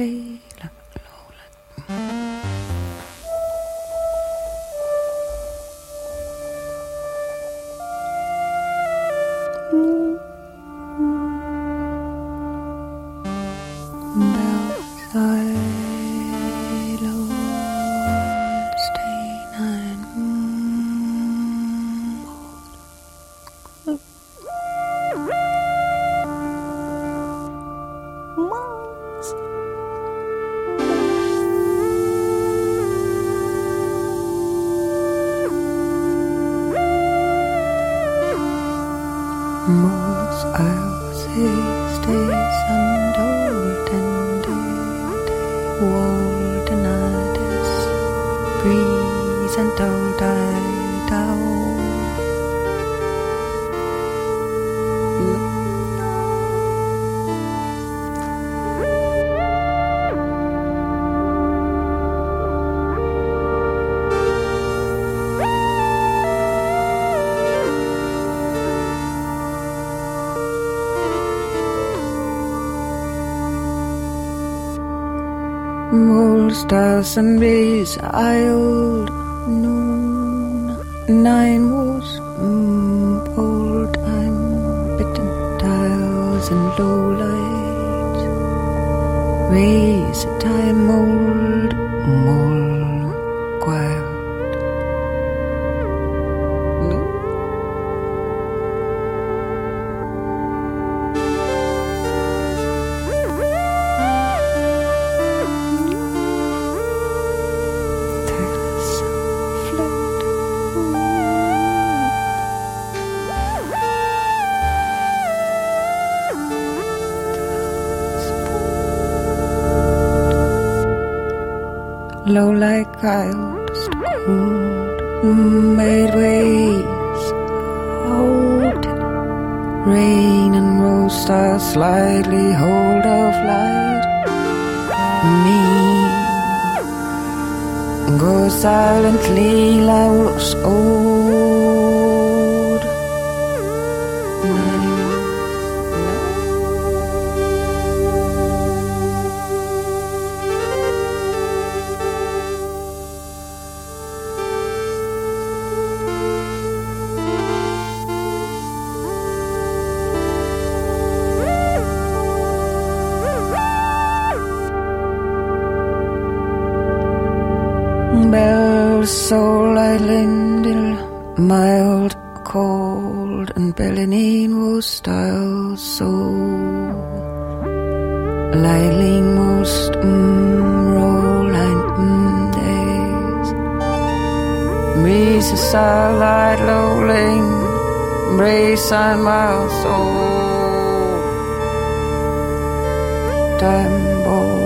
place sunbeams. I Kyle. Bells so lightly mild, cold, and Bellinine was style so lightly most mm, rolling mm, days. Me so starlight lowling, brace on my soul. Time bold.